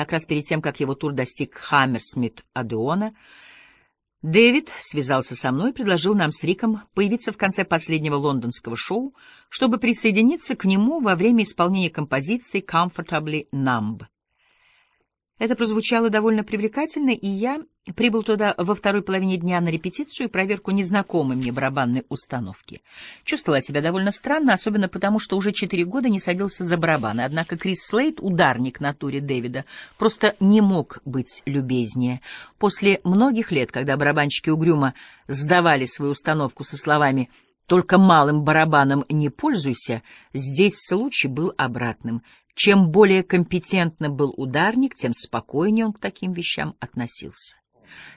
Как раз перед тем, как его тур достиг Хаммерсмит-Адеона, Дэвид связался со мной и предложил нам с Риком появиться в конце последнего лондонского шоу, чтобы присоединиться к нему во время исполнения композиции «Comfortably Numb». Это прозвучало довольно привлекательно, и я прибыл туда во второй половине дня на репетицию и проверку незнакомой мне барабанной установки. Чувствовала себя довольно странно, особенно потому, что уже четыре года не садился за барабаны. Однако Крис Слейд, ударник натуре Дэвида, просто не мог быть любезнее. После многих лет, когда барабанщики угрюмо сдавали свою установку со словами «только малым барабаном не пользуйся», здесь случай был обратным — чем более компетентным был ударник, тем спокойнее он к таким вещам относился.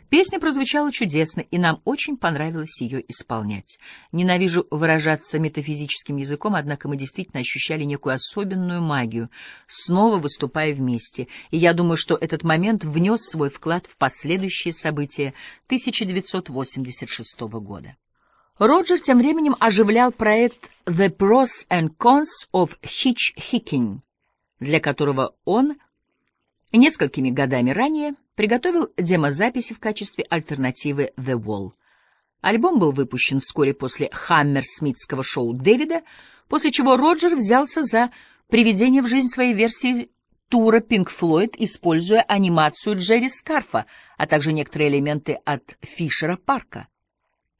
Песня прозвучала чудесно, и нам очень понравилось ее исполнять. Ненавижу выражаться метафизическим языком, однако мы действительно ощущали некую особенную магию, снова выступая вместе, и я думаю, что этот момент внес свой вклад в последующие события 1986 года. Роджер тем временем оживлял проект «The Pros and Cons of Hitchhiking», для которого он несколькими годами ранее приготовил демозаписи в качестве альтернативы «The Wall». Альбом был выпущен вскоре после Хаммерсмитского шоу Дэвида, после чего Роджер взялся за приведение в жизнь своей версии тура Pink Floyd, используя анимацию Джерри Скарфа, а также некоторые элементы от Фишера Парка.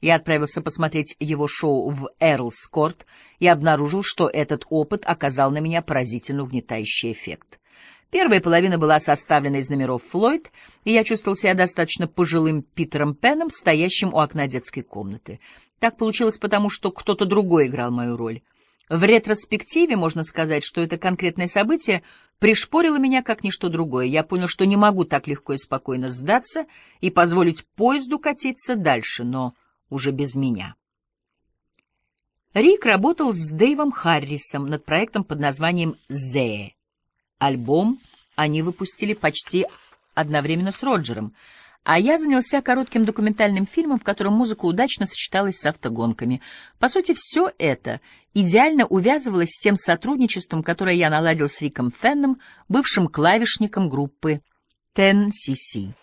Я отправился посмотреть его шоу в Эрлскорт и обнаружил, что этот опыт оказал на меня поразительно угнетающий эффект. Первая половина была составлена из номеров Флойд, и я чувствовал себя достаточно пожилым Питером Пеном, стоящим у окна детской комнаты. Так получилось потому, что кто-то другой играл мою роль. В ретроспективе можно сказать, что это конкретное событие пришпорило меня как ничто другое. Я понял, что не могу так легко и спокойно сдаться и позволить поезду катиться дальше, но уже без меня. Рик работал с Дэйвом Харрисом над проектом под названием «Зе». Альбом они выпустили почти одновременно с Роджером, а я занялся коротким документальным фильмом, в котором музыка удачно сочеталась с автогонками. По сути, все это идеально увязывалось с тем сотрудничеством, которое я наладил с Риком Фенном, бывшим клавишником группы Ten cc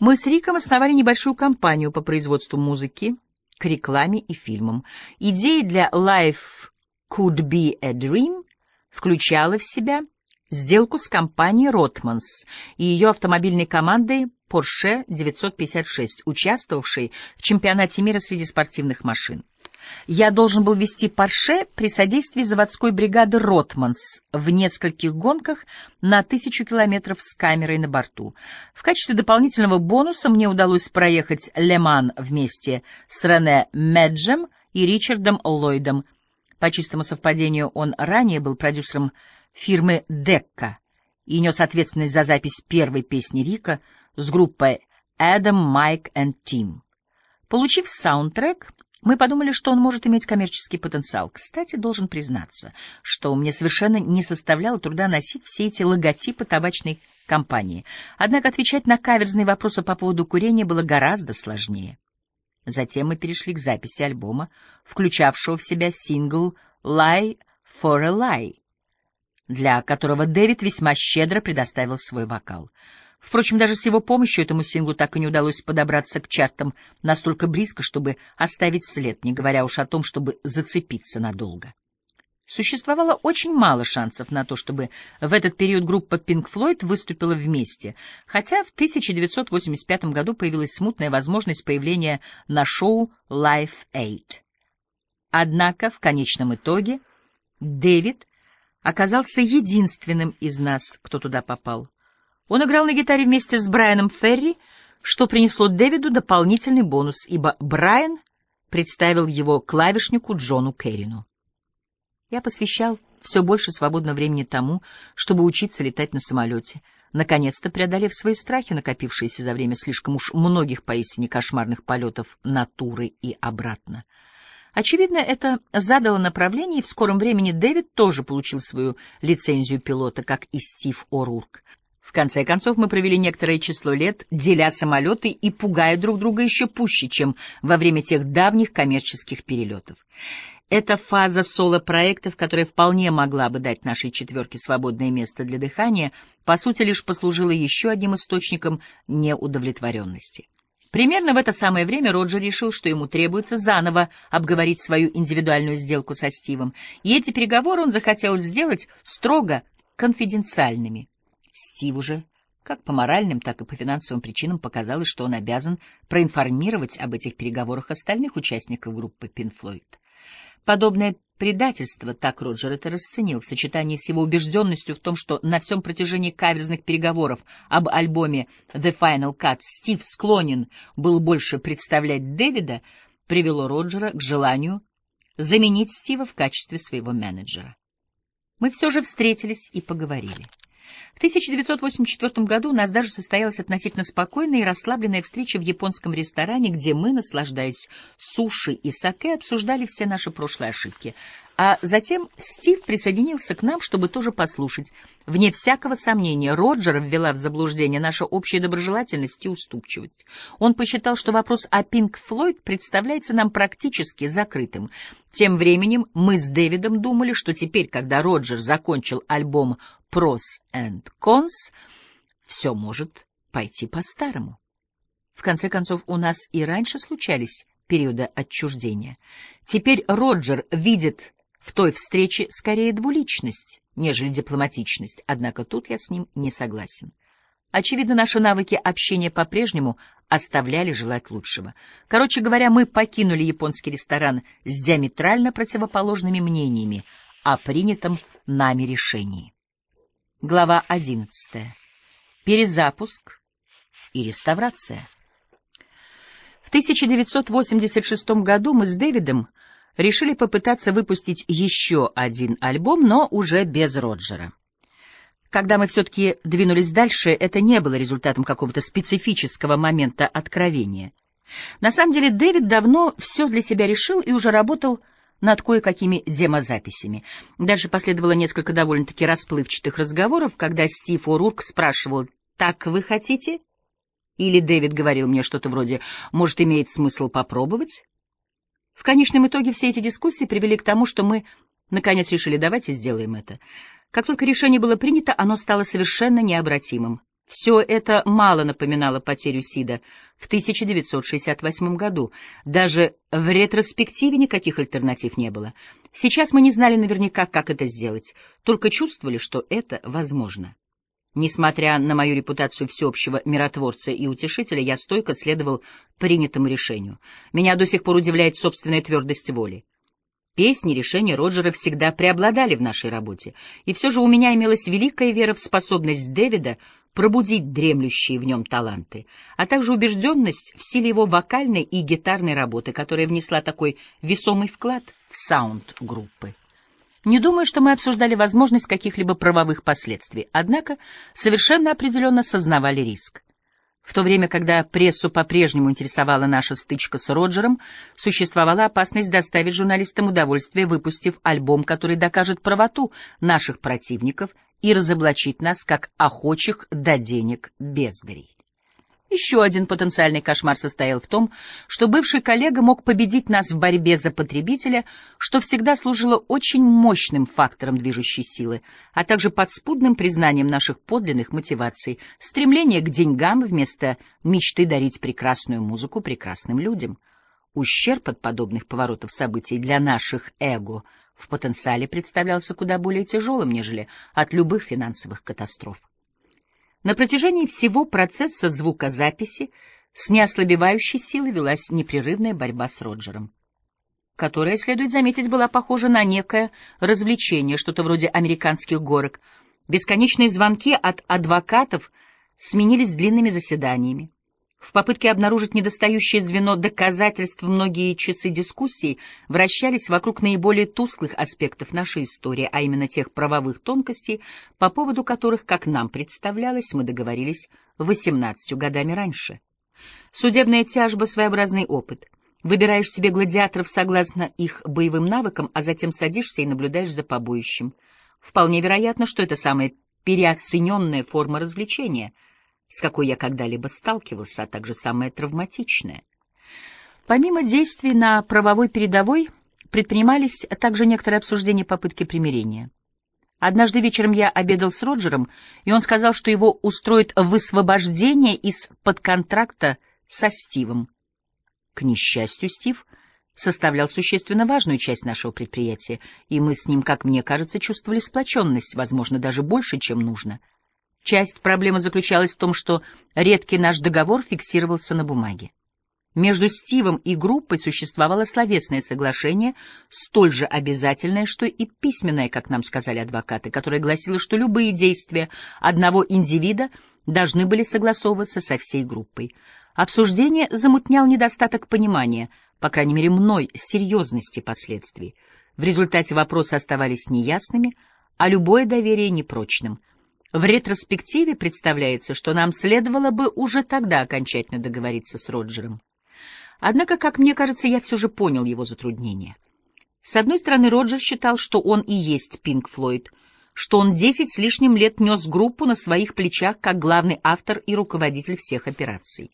мы с Риком основали небольшую компанию по производству музыки, к рекламе и фильмам. Идея для Life Could Be a Dream включала в себя сделку с компанией Rotmans и ее автомобильной командой Porsche 956, участвовавшей в чемпионате мира среди спортивных машин. Я должен был вести Порше при содействии заводской бригады «Ротманс» в нескольких гонках на тысячу километров с камерой на борту. В качестве дополнительного бонуса мне удалось проехать Леман вместе с Рене Меджем и Ричардом Ллойдом. По чистому совпадению он ранее был продюсером фирмы «Декка» и нес ответственность за запись первой песни Рика с группой «Adam, Mike and Tim». Получив саундтрек, мы подумали, что он может иметь коммерческий потенциал. Кстати, должен признаться, что мне совершенно не составляло труда носить все эти логотипы табачной компании. Однако отвечать на каверзные вопросы по поводу курения было гораздо сложнее. Затем мы перешли к записи альбома, включавшего в себя сингл «Lie for a Lie», для которого Дэвид весьма щедро предоставил свой вокал — Впрочем, даже с его помощью этому синглу так и не удалось подобраться к чартам настолько близко, чтобы оставить след, не говоря уж о том, чтобы зацепиться надолго. Существовало очень мало шансов на то, чтобы в этот период группа Pink Floyd выступила вместе, хотя в 1985 году появилась смутная возможность появления на шоу Live Aid. Однако в конечном итоге Дэвид оказался единственным из нас, кто туда попал. Он играл на гитаре вместе с Брайаном Ферри, что принесло Дэвиду дополнительный бонус, ибо Брайан представил его клавишнику Джону Керрину. Я посвящал все больше свободного времени тому, чтобы учиться летать на самолете, наконец-то преодолев свои страхи, накопившиеся за время слишком уж многих поистине кошмарных полетов на туры и обратно. Очевидно, это задало направление, и в скором времени Дэвид тоже получил свою лицензию пилота, как и Стив О'Рурк. В конце концов, мы провели некоторое число лет, деля самолеты и пугая друг друга еще пуще, чем во время тех давних коммерческих перелетов. Эта фаза соло-проектов, которая вполне могла бы дать нашей четверке свободное место для дыхания, по сути лишь послужила еще одним источником неудовлетворенности. Примерно в это самое время Роджер решил, что ему требуется заново обговорить свою индивидуальную сделку со Стивом, и эти переговоры он захотел сделать строго конфиденциальными. Стиву же, как по моральным, так и по финансовым причинам, показалось, что он обязан проинформировать об этих переговорах остальных участников группы Pink Floyd. Предательство, так Роджер это расценил, в сочетании с его убежденностью в том, что на всем протяжении каверзных переговоров об альбоме The Final Cut Стив склонен был больше представлять Дэвида, привело Роджера к желанию заменить Стива в качестве своего менеджера. Мы все же встретились и поговорили. В 1984 году у нас даже состоялась относительно спокойная и расслабленная встреча в японском ресторане, где мы, наслаждаясь суши и саке, обсуждали все наши прошлые ошибки. А затем Стив присоединился к нам, чтобы тоже послушать. Вне всякого сомнения, Роджера ввела в заблуждение наша общая доброжелательность и уступчивость. Он посчитал, что вопрос о Пинк Флойд представляется нам практически закрытым. Тем временем мы с Дэвидом думали, что теперь, когда Роджер закончил альбом «Pros and Cons», все может пойти по-старому. В конце концов, у нас и раньше случались периоды отчуждения. Теперь Роджер видит в той встрече скорее двуличность, нежели дипломатичность, однако тут я с ним не согласен. Очевидно, наши навыки общения по-прежнему оставляли желать лучшего. Короче говоря, мы покинули японский ресторан с диаметрально противоположными мнениями о принятом нами решении. Глава одиннадцатая. Перезапуск и реставрация. В 1986 году мы с Дэвидом решили попытаться выпустить еще один альбом, но уже без Роджера. Когда мы все-таки двинулись дальше, это не было результатом какого-то специфического момента откровения. На самом деле Дэвид давно все для себя решил и уже работал над кое-какими демозаписями. Дальше последовало несколько довольно-таки расплывчатых разговоров, когда Стив О'Рурк спрашивал «Так вы хотите?» Или Дэвид говорил мне что-то вроде «Может, имеет смысл попробовать?» В конечном итоге все эти дискуссии привели к тому, что мы, наконец, решили давайте сделаем это. Как только решение было принято, оно стало совершенно необратимым. Все это мало напоминало потерю Сида в 1968 году. Даже в ретроспективе никаких альтернатив не было. Сейчас мы не знали наверняка, как это сделать, только чувствовали, что это возможно. Несмотря на мою репутацию всеобщего миротворца и утешителя, я стойко следовал принятому решению. Меня до сих пор удивляет собственная твердость воли. Песни, решения Роджера всегда преобладали в нашей работе, и все же у меня имелась великая вера в способность Дэвида пробудить дремлющие в нем таланты, а также убежденность в силе его вокальной и гитарной работы, которая внесла такой весомый вклад в саунд группы. Не думаю, что мы обсуждали возможность каких-либо правовых последствий, однако совершенно определенно сознавали риск. В то время, когда прессу по-прежнему интересовала наша стычка с Роджером, существовала опасность доставить журналистам удовольствие, выпустив альбом, который докажет правоту наших противников и разоблачит нас как охочих до денег бездарей. Еще один потенциальный кошмар состоял в том, что бывший коллега мог победить нас в борьбе за потребителя, что всегда служило очень мощным фактором движущей силы, а также подспудным признанием наших подлинных мотиваций, стремления к деньгам вместо мечты дарить прекрасную музыку прекрасным людям. Ущерб от подобных поворотов событий для наших эго в потенциале представлялся куда более тяжелым, нежели от любых финансовых катастроф. На протяжении всего процесса звукозаписи с неослабевающей силой велась непрерывная борьба с Роджером, которая, следует заметить, была похожа на некое развлечение, что-то вроде американских горок. Бесконечные звонки от адвокатов сменились длинными заседаниями. В попытке обнаружить недостающее звено доказательств многие часы дискуссий вращались вокруг наиболее тусклых аспектов нашей истории, а именно тех правовых тонкостей, по поводу которых, как нам представлялось, мы договорились 18 годами раньше. Судебная тяжба — своеобразный опыт. Выбираешь себе гладиаторов согласно их боевым навыкам, а затем садишься и наблюдаешь за побоищем. Вполне вероятно, что это самая переоцененная форма развлечения — с какой я когда-либо сталкивался, а также самое травматичное. Помимо действий на правовой передовой, Предпринимались также некоторые обсуждения попытки примирения. Однажды вечером я обедал с Роджером, и он сказал, что его устроит высвобождение из-под контракта со Стивом. К несчастью, Стив составлял существенно важную часть нашего предприятия, и мы с ним, как мне кажется, чувствовали сплоченность, возможно, даже больше, чем нужно. Часть проблемы заключалась в том, что редкий наш договор фиксировался на бумаге. Между Стивом и группой существовало словесное соглашение, столь же обязательное, что и письменное, как нам сказали адвокаты, которое гласило, что любые действия одного индивида должны были согласовываться со всей группой. Обсуждение замутнял недостаток понимания, по крайней мере мной, серьезности последствий. В результате вопросы оставались неясными, а любое доверие непрочным. В ретроспективе представляется, что нам следовало бы уже тогда окончательно договориться с Роджером. Однако, как мне кажется, я все же понял его затруднение. С одной стороны, Роджер считал, что он и есть Пинк Флойд, что он десять с лишним лет нес группу на своих плечах как главный автор и руководитель всех операций.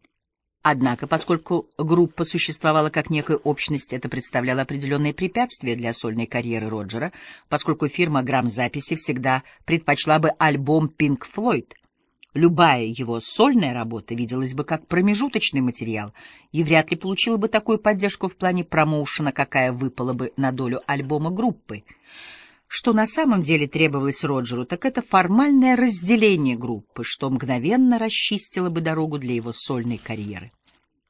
Однако, поскольку группа существовала как некая общность, это представляло определенные препятствия для сольной карьеры Роджера, поскольку фирма грамзаписи всегда предпочла бы альбом Pink Floyd — Любая его сольная работа виделась бы как промежуточный материал и вряд ли получила бы такую поддержку в плане промоушена, какая выпала бы на долю альбома группы. Что на самом деле требовалось Роджеру, так это формальное разделение группы, что мгновенно расчистило бы дорогу для его сольной карьеры.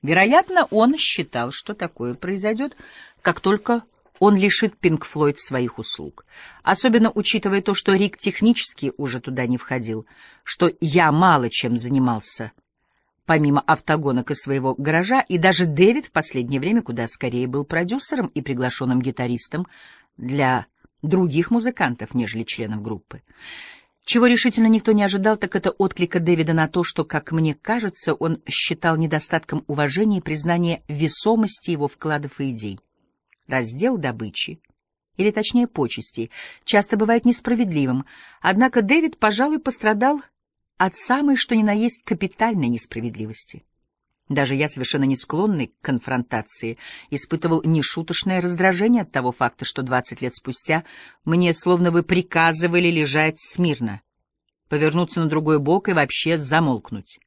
Вероятно, он считал, что такое произойдет, как только он лишит Пинк Флойд своих услуг. Особенно учитывая то, что Рик технически уже туда не входил, что я мало чем занимался, помимо автогонок и своего гаража, и даже Дэвид в последнее время куда скорее был продюсером и приглашенным гитаристом для других музыкантов, нежели членов группы. Чего решительно никто не ожидал, так это отклика Дэвида на то, что, как мне кажется, он считал недостатком уважения и признания весомости его вкладов и идей. Раздел добычи, или точнее почести, часто бывает несправедливым, однако Дэвид, пожалуй, пострадал от самой что ни на есть капитальной несправедливости. Даже я, совершенно не склонный к конфронтации, испытывал нешуточное раздражение от того факта, что двадцать лет спустя мне словно бы приказывали лежать смирно, повернуться на другой бок и вообще замолкнуть.